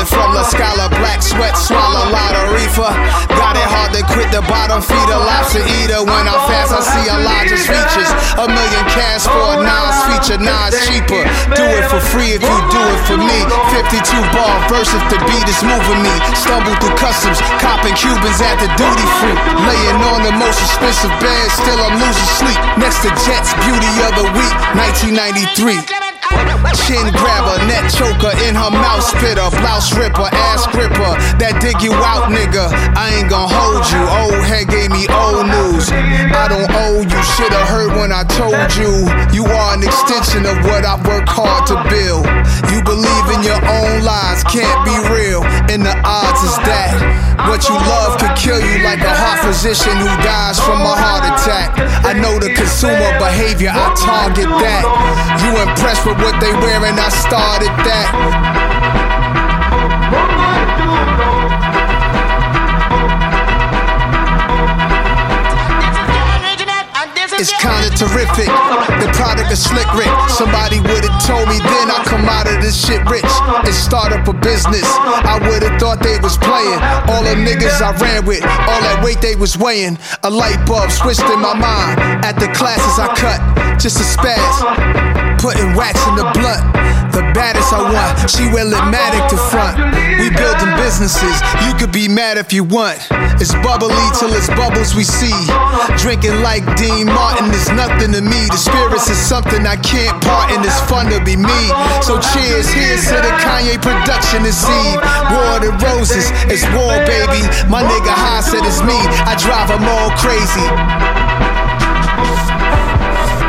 Pilot from La Scala, black sweat, swallow a lot of reefer. Got it hard to quit the bottom feeder, lobster eater. When I fast, I see Elijah's features. A million cash for a Nas feature, Nas cheaper. Do it for free if you do it for me. 52 bar verse if the beat is moving me. Stumble through customs, copping Cubans at the duty free. Laying on the most expensive bed, still I'm losing sleep. Next to Jets, beauty of the week, 1993. Chin grabber, neck choker in her mouth spitter, blouse ripper, ass gripper, that dig you out nigga. I ain't gon' hold you. Old head gave me old news. I don't owe you. Shoulda heard when I told you. You are an extension of what I work hard to build. You believe in your own lies, can't be physician who dies from a heart attack. I know the consumer behavior, I target that. You impressed with what they wear and I started that. It's kinda terrific. The product is Slick Rick. Somebody would've told me then I come out of this shit rich and start up a business. I would've thought they was playing. All the niggas I ran with, all that weight they was weighing. A light bulb switched in my mind. At the classes I cut, just a spaz. Putting wax in the blunt. The baddest I want, she Matic to front. We building businesses, you could be mad if you want. It's bubbly till it's bubbles we see. Drinking like Dean Martin is nothing to me. The spirits is something I can't part and it's fun to be me. So cheers, here's to the Kanye production this Eve. Roses, it's war, baby. My nigga High said it's me. I drive them all crazy.